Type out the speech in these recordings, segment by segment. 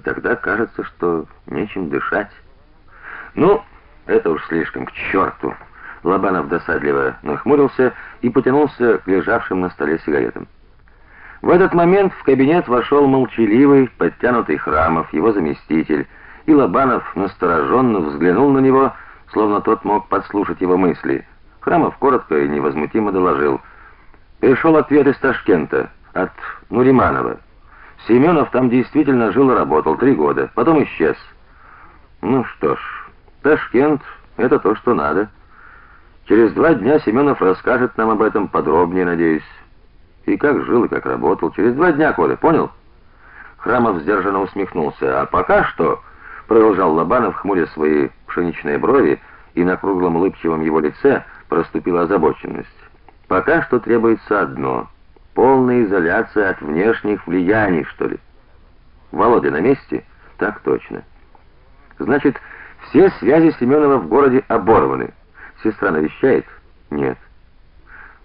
и тогда кажется, что нечем дышать. Ну, это уж слишком к черту. Лобанов досадливо нахмурился и потянулся к лежавшим на столе сигаретам. В этот момент в кабинет вошел молчаливый, подтянутый Храмов, его заместитель, и Лобанов настороженно взглянул на него, словно тот мог подслушать его мысли. Храмов коротко и невозмутимо доложил: "Пришел ответ из Ташкента от Нуриманова. Семенов там действительно жил и работал три года, потом исчез. Ну что ж, Ташкент это то, что надо. Через два дня Семенов расскажет нам об этом подробнее, надеюсь. И как жил, и как работал. Через два дня, Коля, понял? Храмов сдержанно усмехнулся. А пока что, продолжал Лобанов, хмуря свои пшеничные брови, и на круглом улыбчивом его лице проступила озабоченность. Пока что требуется одно полная изоляция от внешних влияний, что ли. Володя на месте? Так точно. Значит, все связи Семенова в городе оборваны. Сестра навещает? Нет.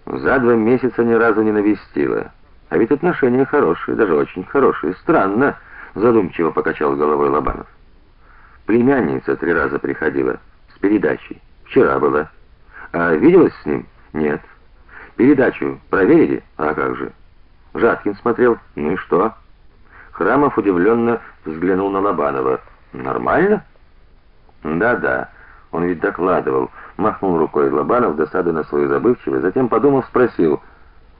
За два месяца ни разу не навестила. А ведь отношения хорошие, даже очень хорошие. Странно, задумчиво покачал головой Лобанов. Племянница три раза приходила с передачей. Вчера была. А виделась с ним? Нет. Передачу проверили? А как же? Жаткин смотрел. Ну и что? Храмов удивленно взглянул на Лобанова. Нормально? Да-да. Он ведь докладывал. Махнул рукой Лобанов, досадуя на свою забывчивость, затем подумал, спросил: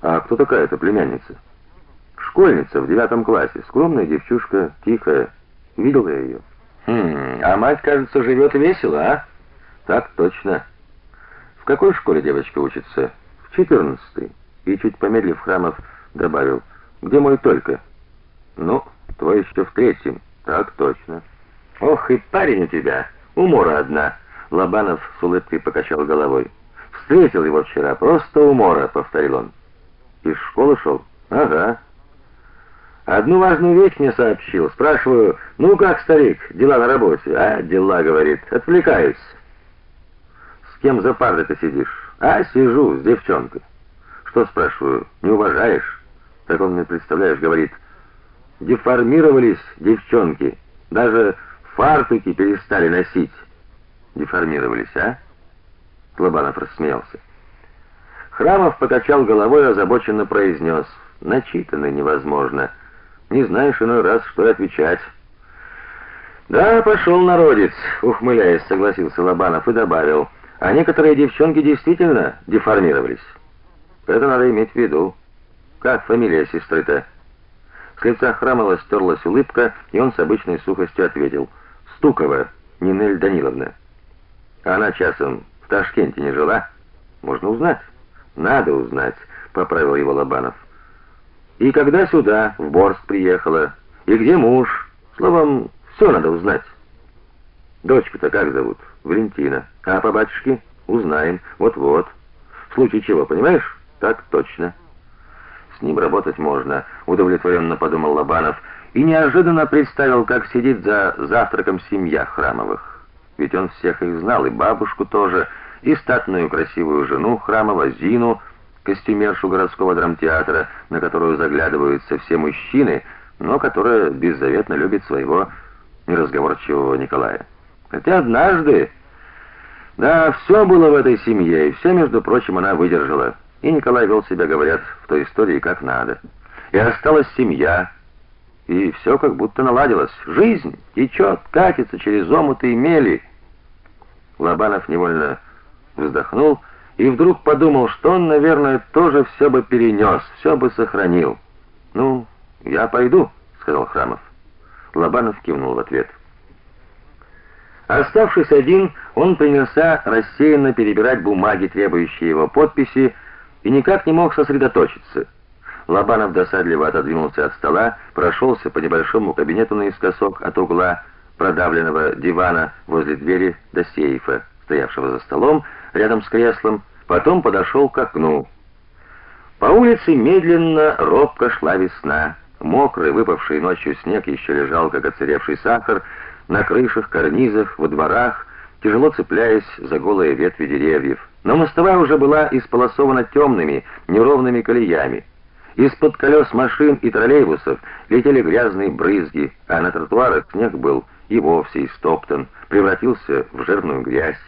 "А кто такая эта племянница?" Школьница в девятом классе, скромная девчушка, тихая. Видел я ее. Хм, а мать, кажется, живет весело, а? Так точно. В какой школе девочка учится? В четырнадцатой. И чуть помедлив Храмов добавил: "Где мой только?" "Ну, твой еще в третьем". "Так точно". "Ох, и парень у тебя, умора одна". Лобанов с улыбкой покачал головой. "Встретил его вчера, просто умора", повторил он. "Из школы шел?» "Ага". Одну важную вещь мне сообщил. Спрашиваю: "Ну как, старик, дела на работе?" "А, дела", говорит. "Отвлекаюсь". "С кем за партой ты сидишь?" "А, сижу с девчонкой". "Что, спрашиваю, не уважаешь?" Так он мне, представляешь, говорит: "Деформировались девчонки, даже фартуки перестали носить". Деформировались, а? Лобанов рассмеялся. Храмов покачал головой и озабоченно произнес: "Начитанный невозможно. Не знаешь иной раз, что отвечать". "Да, пошел народец", ухмыляясь, согласился Лобанов и добавил: "А некоторые девчонки действительно деформировались. Это надо иметь в виду". Как фамилия сестры-то? С лица Храмова стерлась улыбка, и он с обычной сухостью ответил: "Стукова Нинель Даниловна". Она часом в Ташкенте не жила? Можно узнать. Надо узнать, поправил его Лобанов. И когда сюда, в Борск приехала, и где муж? Словом, все надо узнать. Дочку-то как зовут? Валентина. А по батюшке узнаем. Вот-вот. В случае чего, понимаешь? Так точно. С ним работать можно, удовлетворенно подумал Лобанов и неожиданно представил, как сидит за завтраком семья Храмовых. Ведь он всех их знал, и бабушку тоже, и статную красивую жену Храмова Зину, костюмершу городского драмтеатра, на которую заглядываются все мужчины, но которая беззаветно любит своего неразговорчивого Николая. Хотя однажды да, все было в этой семье, и все, между прочим, она выдержала. И Николай вел себя, говорят, в той истории как надо. И осталась семья, и все как будто наладилось. Жизнь течет, катится через омуты и мели. Лобанов невольно вздохнул и вдруг подумал, что он, наверное, тоже все бы перенес, все бы сохранил. "Ну, я пойду", сказал Храмов. Лобанов кивнул в ответ. Оставшись один, он принялся рассеянно перебирать бумаги, требующие его подписи, и никак не мог сосредоточиться. Лобанов досадливо отодвинулся от стола, прошелся по небольшому кабинету наискосок от угла продавленного дивана возле двери до сейфа, стоявшего за столом рядом с креслом, потом подошел к окну. По улице медленно, робко шла весна. Мокрый, выпавший ночью снег еще лежал, как оцаревший сахар, на крышах, карнизах, во дворах, тяжело цепляясь за голые ветви деревьев. Но мостовая уже была исполосована темными, неровными колеями, Из-под колес машин и троллейбусов летели грязные брызги, а на тротуарах снег был и вовсе истоптан, превратился в жирную грязь.